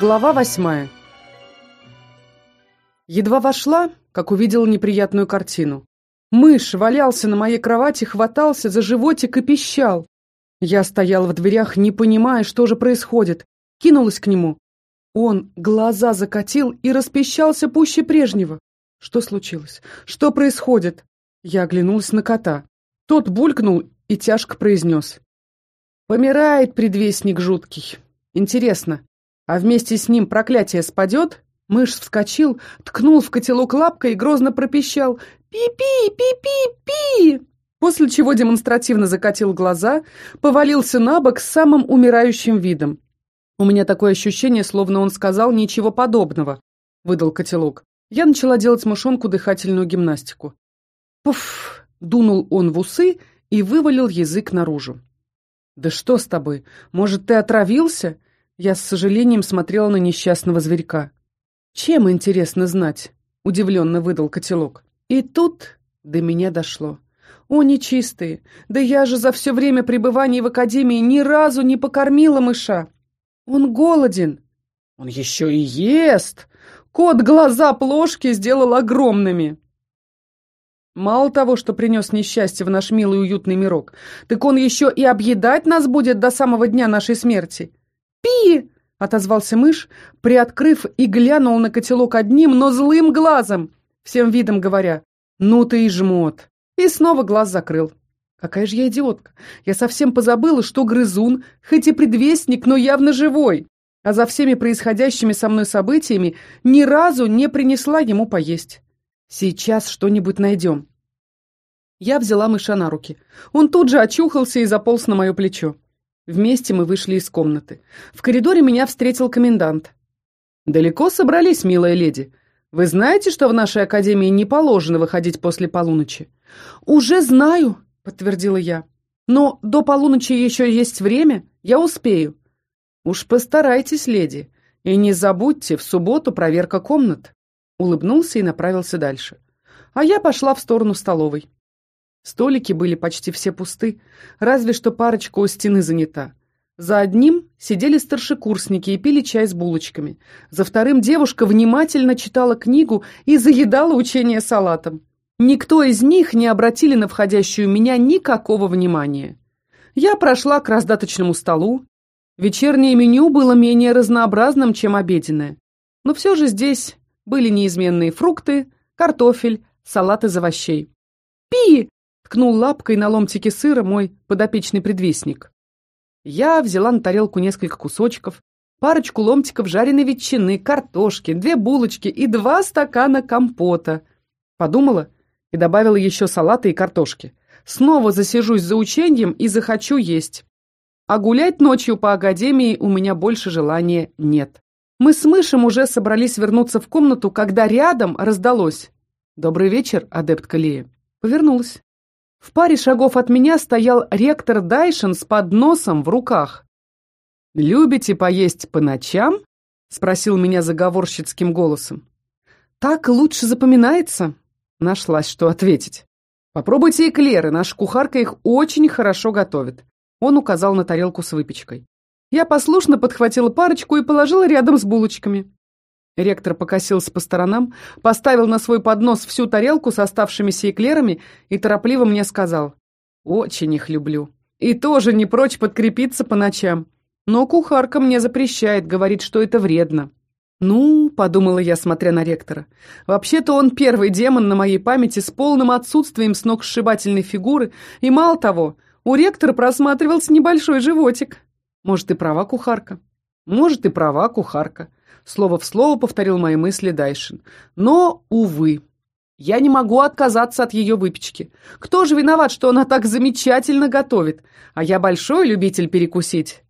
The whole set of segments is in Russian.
Глава восьмая. Едва вошла, как увидела неприятную картину. Мышь валялся на моей кровати, хватался за животик и пищал. Я стояла в дверях, не понимая, что же происходит. Кинулась к нему. Он глаза закатил и распищался пуще прежнего. Что случилось? Что происходит? Я оглянулась на кота. Тот булькнул и тяжко произнес. Помирает предвестник жуткий. Интересно, а вместе с ним проклятие спадет? Мышь вскочил, ткнул в котелок лапкой и грозно пропищал «Пи-пи! Пи-пи-пи!» После чего демонстративно закатил глаза, повалился на бок с самым умирающим видом. «У меня такое ощущение, словно он сказал ничего подобного», — выдал котелок. Я начала делать мышонку дыхательную гимнастику. «Пуф!» — дунул он в усы и вывалил язык наружу. «Да что с тобой? Может, ты отравился?» Я с сожалением смотрела на несчастного зверька. «Чем, интересно знать?» — удивленно выдал котелок. И тут до меня дошло. «О, нечистые! Да я же за все время пребывания в академии ни разу не покормила мыша! Он голоден! Он еще и ест! Кот глаза плошки сделал огромными!» Мало того, что принес несчастье в наш милый уютный мирок, так он еще и объедать нас будет до самого дня нашей смерти. «Пи!» — отозвался мышь, приоткрыв и глянул на котелок одним, но злым глазом, всем видом говоря, «Ну ты и жмот!» И снова глаз закрыл. Какая же я идиотка! Я совсем позабыла, что грызун, хоть и предвестник, но явно живой, а за всеми происходящими со мной событиями ни разу не принесла ему поесть. Сейчас что-нибудь найдем. Я взяла мыша на руки. Он тут же очухался и заполз на мое плечо. Вместе мы вышли из комнаты. В коридоре меня встретил комендант. «Далеко собрались, милая леди? Вы знаете, что в нашей академии не положено выходить после полуночи?» «Уже знаю», — подтвердила я. «Но до полуночи еще есть время, я успею». «Уж постарайтесь, леди, и не забудьте, в субботу проверка комнат». Улыбнулся и направился дальше. А я пошла в сторону столовой. Столики были почти все пусты, разве что парочка у стены занята. За одним сидели старшекурсники и пили чай с булочками. За вторым девушка внимательно читала книгу и заедала учение салатом. Никто из них не обратили на входящую меня никакого внимания. Я прошла к раздаточному столу. Вечернее меню было менее разнообразным, чем обеденное. Но все же здесь были неизменные фрукты, картофель, салат из овощей. «Пи!» Ткнул лапкой на ломтики сыра мой подопечный предвестник. Я взяла на тарелку несколько кусочков, парочку ломтиков жареной ветчины, картошки, две булочки и два стакана компота. Подумала и добавила еще салата и картошки. Снова засижусь за учением и захочу есть. А гулять ночью по академии у меня больше желания нет. Мы с Мышем уже собрались вернуться в комнату, когда рядом раздалось. «Добрый вечер, адепт Калия». Повернулась. В паре шагов от меня стоял ректор Дайшин с подносом в руках. «Любите поесть по ночам?» — спросил меня заговорщицким голосом. «Так лучше запоминается?» — нашлась, что ответить. «Попробуйте эклеры, наша кухарка их очень хорошо готовит». Он указал на тарелку с выпечкой. Я послушно подхватила парочку и положила рядом с булочками. Ректор покосился по сторонам, поставил на свой поднос всю тарелку с оставшимися эклерами и торопливо мне сказал. «Очень их люблю. И тоже не прочь подкрепиться по ночам. Но кухарка мне запрещает, говорит, что это вредно». «Ну», — подумала я, смотря на ректора, «вообще-то он первый демон на моей памяти с полным отсутствием сногсшибательной фигуры, и мало того, у ректора просматривался небольшой животик. Может, и права кухарка. Может, и права кухарка. Слово в слово повторил мои мысли Дайшин. Но, увы, я не могу отказаться от ее выпечки. Кто же виноват, что она так замечательно готовит? А я большой любитель перекусить.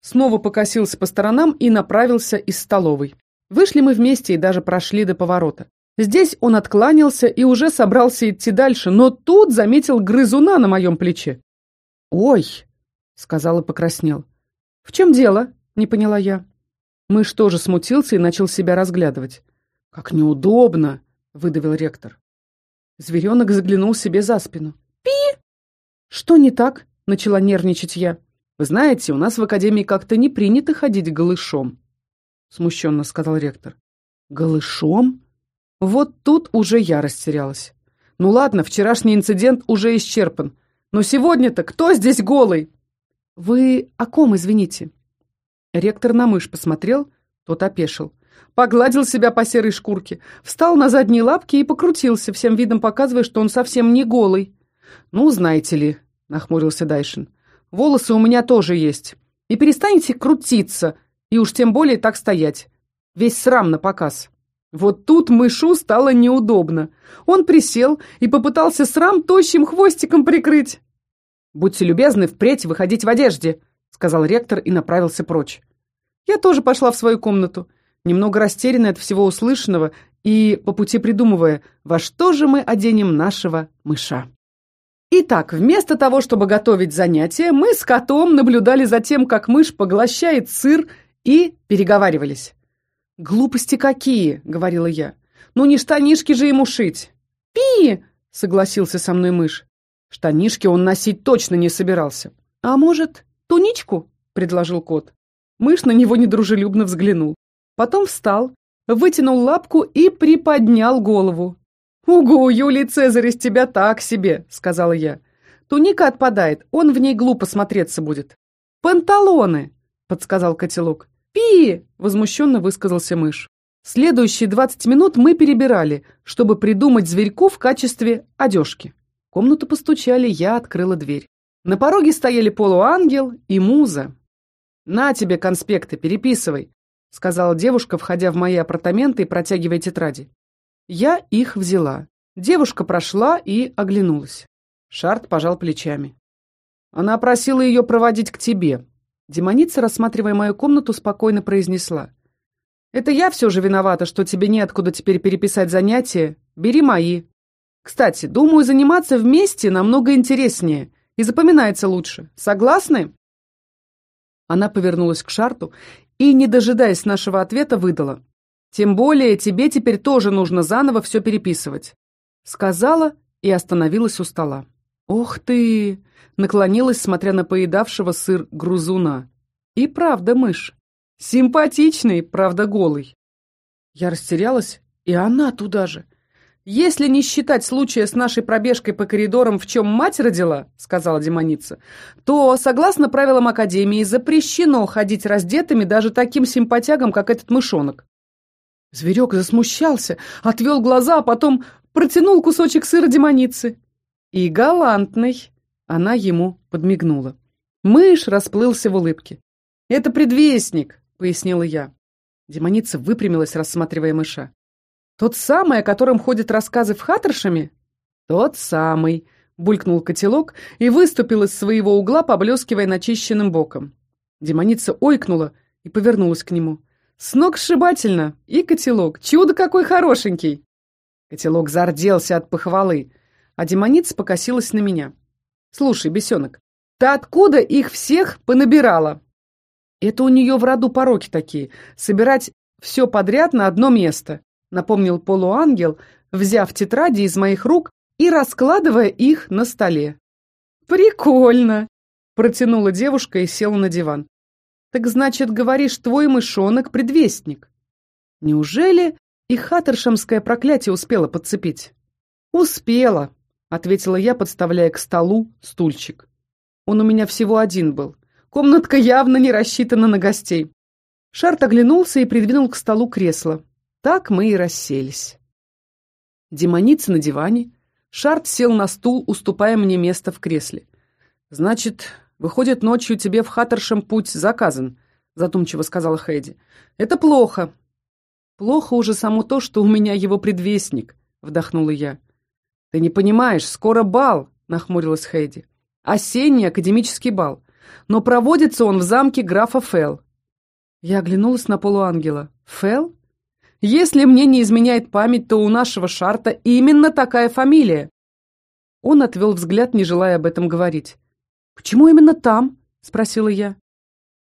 Снова покосился по сторонам и направился из столовой. Вышли мы вместе и даже прошли до поворота. Здесь он откланялся и уже собрался идти дальше, но тут заметил грызуна на моем плече. «Ой!» — сказал и покраснел. «В чем дело?» — не поняла я. Мышь тоже смутился и начал себя разглядывать. «Как неудобно!» — выдавил ректор. Зверенок заглянул себе за спину. «Пи!» «Что не так?» — начала нервничать я. «Вы знаете, у нас в академии как-то не принято ходить голышом». смущенно сказал ректор. Голышом? Вот тут уже я растерялась. Ну ладно, вчерашний инцидент уже исчерпан. Но сегодня-то кто здесь голый? Вы о ком, извините? Ректор на мышь посмотрел, тот опешил. Погладил себя по серой шкурке, встал на задние лапки и покрутился, всем видом показывая, что он совсем не голый. «Ну, знаете ли», — нахмурился Дайшин, — «волосы у меня тоже есть. И перестанете крутиться, и уж тем более так стоять. Весь срам на показ». Вот тут мышу стало неудобно. Он присел и попытался срам тощим хвостиком прикрыть. «Будьте любезны впредь выходить в одежде», — сказал ректор и направился прочь. Я тоже пошла в свою комнату, немного растерянная от всего услышанного и по пути придумывая, во что же мы оденем нашего мыша. Итак, вместо того, чтобы готовить занятия, мы с котом наблюдали за тем, как мышь поглощает сыр и переговаривались. «Глупости какие!» — говорила я. «Ну не штанишки же ему шить!» «Пи!» — согласился со мной мышь. Штанишки он носить точно не собирался. «А может, туничку?» — предложил кот. Мышь на него недружелюбно взглянул. Потом встал, вытянул лапку и приподнял голову. «Угу, Юлий Цезарь из тебя так себе», — сказала я. «Туника отпадает, он в ней глупо смотреться будет». «Панталоны», — подсказал котелок. «Пи!» — возмущенно высказался мышь. Следующие двадцать минут мы перебирали, чтобы придумать зверьку в качестве одежки. В комнату постучали, я открыла дверь. На пороге стояли полуангел и муза. «На тебе конспекты, переписывай», — сказала девушка, входя в мои апартаменты и протягивая тетради. Я их взяла. Девушка прошла и оглянулась. Шарт пожал плечами. Она просила ее проводить к тебе. Демоница, рассматривая мою комнату, спокойно произнесла. «Это я все же виновата, что тебе неоткуда теперь переписать занятия. Бери мои. Кстати, думаю, заниматься вместе намного интереснее и запоминается лучше. Согласны?» Она повернулась к Шарту и, не дожидаясь нашего ответа, выдала. «Тем более тебе теперь тоже нужно заново все переписывать». Сказала и остановилась у стола. «Ох ты!» — наклонилась, смотря на поедавшего сыр грузуна. «И правда мышь. Симпатичный, правда голый». Я растерялась, и она туда же. «Если не считать случая с нашей пробежкой по коридорам, в чем мать родила, — сказала демоница, — то, согласно правилам Академии, запрещено ходить раздетыми даже таким симпатягам, как этот мышонок». Зверек засмущался, отвел глаза, а потом протянул кусочек сыра демоницы. «И галантный!» — она ему подмигнула. Мышь расплылся в улыбке. «Это предвестник!» — пояснила я. Демоница выпрямилась, рассматривая мыша. «Тот самый, о котором ходят рассказы в Хаттершаме?» «Тот самый», — булькнул котелок и выступил из своего угла, поблескивая начищенным боком. Демоница ойкнула и повернулась к нему. «С ног сшибательно! И котелок! Чудо какой хорошенький!» Котелок зарделся от похвалы, а демоница покосилась на меня. «Слушай, бесенок, ты откуда их всех понабирала?» «Это у нее в роду пороки такие, собирать все подряд на одно место напомнил полуангел, взяв тетради из моих рук и раскладывая их на столе. «Прикольно!» — протянула девушка и села на диван. «Так значит, говоришь, твой мышонок — предвестник?» «Неужели и хаттершамское проклятие успела подцепить?» «Успела», — ответила я, подставляя к столу стульчик. «Он у меня всего один был. Комнатка явно не рассчитана на гостей». Шарт оглянулся и придвинул к столу кресло. Так мы и расселись. Демоница на диване. Шарт сел на стул, уступая мне место в кресле. «Значит, выходит, ночью тебе в Хаттершем путь заказан», задумчиво сказала Хэйди. «Это плохо». «Плохо уже само то, что у меня его предвестник», вдохнула я. «Ты не понимаешь, скоро бал», нахмурилась Хэйди. «Осенний академический бал. Но проводится он в замке графа Фелл». Я оглянулась на полуангела. «Фелл? Если мне не изменяет память, то у нашего Шарта именно такая фамилия. Он отвел взгляд, не желая об этом говорить. «Почему именно там?» — спросила я.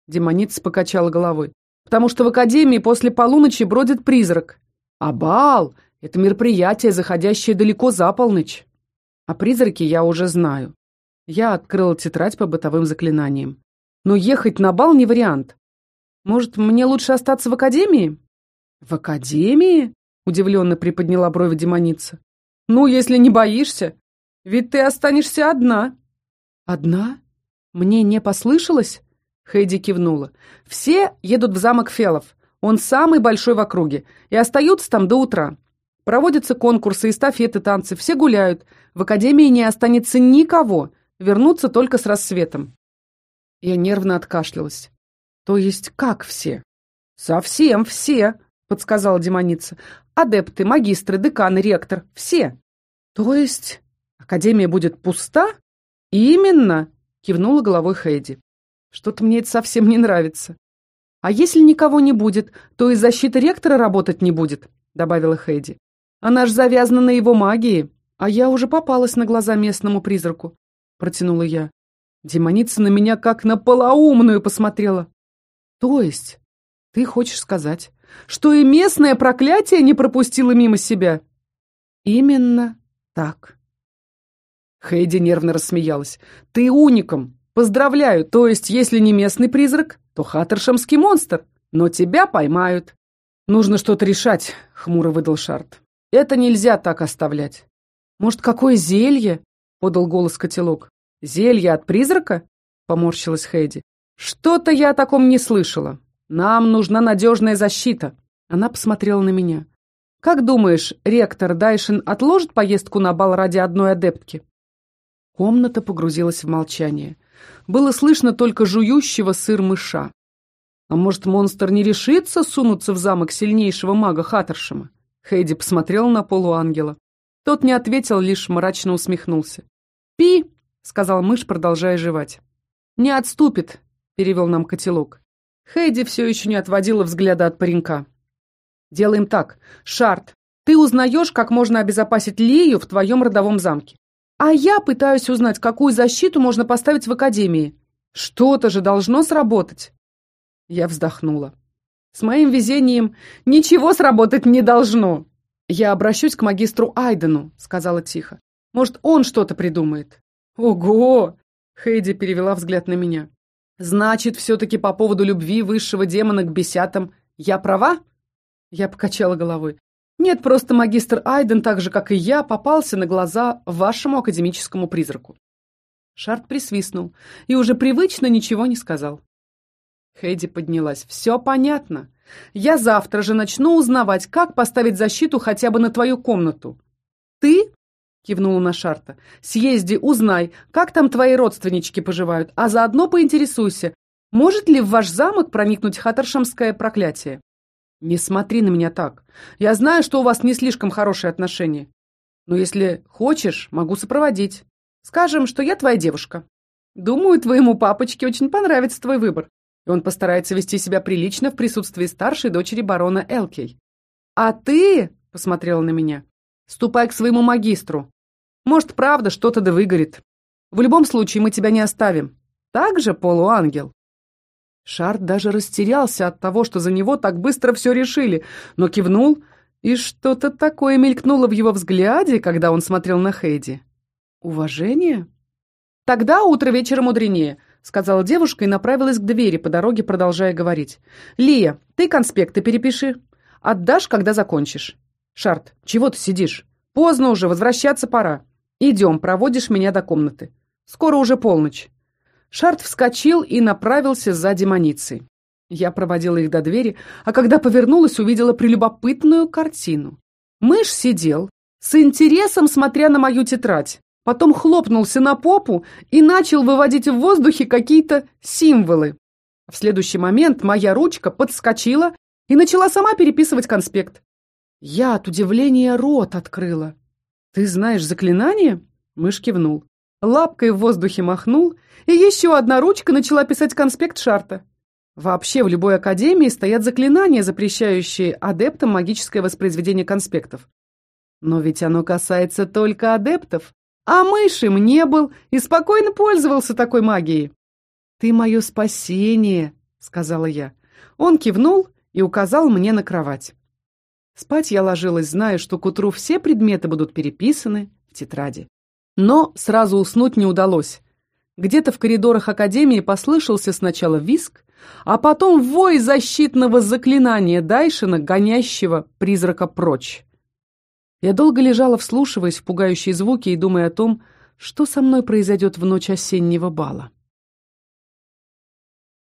Демоница покачала головой. «Потому что в Академии после полуночи бродит призрак. А бал — это мероприятие, заходящее далеко за полночь. А призраки я уже знаю. Я открыла тетрадь по бытовым заклинаниям. Но ехать на бал не вариант. Может, мне лучше остаться в академии? В академии? Удивленно приподняла брови демоница. Ну, если не боишься, ведь ты останешься одна. Одна? Мне не послышалось? Хэйди кивнула. Все едут в замок Фелов. Он самый большой в округе. И остаются там до утра. Проводятся конкурсы, эстафеты, танцы. Все гуляют. В академии не останется никого. Вернуться только с рассветом. Я нервно откашлялась. То есть как все? Совсем все, подсказала демоница. Адепты, магистры, деканы, ректор. Все. То есть академия будет пуста? Именно, кивнула головой Хейди. Что-то мне это совсем не нравится. А если никого не будет, то и защита ректора работать не будет, добавила Хейди. Она ж завязана на его магии, а я уже попалась на глаза местному призраку, протянула я. Демоница на меня как на полоумную посмотрела. То есть, ты хочешь сказать, что и местное проклятие не пропустило мимо себя? Именно так. Хейди нервно рассмеялась. Ты уником. Поздравляю, то есть, если не местный призрак, то хаттершемский монстр. Но тебя поймают. Нужно что-то решать, хмуро выдал Шарт. Это нельзя так оставлять. Может, какое зелье? Подал голос котелок. Зелье от призрака? Поморщилась Хейди. Что-то я о таком не слышала. Нам нужна надежная защита. Она посмотрела на меня. Как думаешь, ректор Дайшин отложит поездку на бал ради одной адептки? Комната погрузилась в молчание. Было слышно только жующего сыр мыша. А может, монстр не решится сунуться в замок сильнейшего мага Хаттершема? Хейди посмотрел на полуангела. Тот не ответил, лишь мрачно усмехнулся. «Пи!» — сказал мышь, продолжая жевать. «Не отступит», — перевел нам котелок. Хейди все еще не отводила взгляда от паренька. «Делаем так. Шарт, ты узнаешь, как можно обезопасить Лию в твоем родовом замке. А я пытаюсь узнать, какую защиту можно поставить в академии. Что-то же должно сработать. Я вздохнула. С моим везением ничего сработать не должно. Я обращусь к магистру Айдену, сказала тихо. Может, он что-то придумает. Ого! Хейди перевела взгляд на меня. Значит, все-таки по поводу любви высшего демона к бесятам я права? Я покачала головой. Нет, просто магистр Айден, так же, как и я, попался на глаза вашему академическому призраку. Шарт присвистнул и уже привычно ничего не сказал. Хейди поднялась. «Все понятно. Я завтра же начну узнавать, как поставить защиту хотя бы на твою комнату. Ты, — кивнула на Шарта, — съезди, узнай, как там твои родственнички поживают, а заодно поинтересуйся, может ли в ваш замок проникнуть хаттершамское проклятие. «Не смотри на меня так. Я знаю, что у вас не слишком хорошие отношения. Но если хочешь, могу сопроводить. Скажем, что я твоя девушка. Думаю, твоему папочке очень понравится твой выбор, и он постарается вести себя прилично в присутствии старшей дочери барона Элкей. А ты, — посмотрела на меня, — ступай к своему магистру. Может, правда, что-то да выгорит. В любом случае мы тебя не оставим. Так же, полуангел?» Шарт даже растерялся от того, что за него так быстро все решили, но кивнул, и что-то такое мелькнуло в его взгляде, когда он смотрел на Хейди. «Уважение?» «Тогда утро вечера мудренее», — сказала девушка и направилась к двери, по дороге продолжая говорить. «Лия, ты конспекты перепиши. Отдашь, когда закончишь». «Шарт, чего ты сидишь? Поздно уже, возвращаться пора. Идем, проводишь меня до комнаты. Скоро уже полночь». Шарт вскочил и направился за демоницей. Я проводила их до двери, а когда повернулась, увидела прелюбопытную картину. Мышь сидел, с интересом смотря на мою тетрадь, потом хлопнулся на попу и начал выводить в воздухе какие-то символы. В следующий момент моя ручка подскочила и начала сама переписывать конспект. Я от удивления рот открыла. «Ты знаешь заклинание?» Мышь кивнул лапкой в воздухе махнул, и еще одна ручка начала писать конспект Шарта. Вообще в любой академии стоят заклинания, запрещающие адептам магическое воспроизведение конспектов. Но ведь оно касается только адептов, а мышь им не был и спокойно пользовался такой магией. «Ты мое спасение», — сказала я. Он кивнул и указал мне на кровать. Спать я ложилась, зная, что к утру все предметы будут переписаны в тетради. Но сразу уснуть не удалось. Где-то в коридорах Академии послышался сначала виск, а потом вой защитного заклинания Дайшина, гонящего призрака прочь. Я долго лежала, вслушиваясь в пугающие звуки и думая о том, что со мной произойдет в ночь осеннего бала.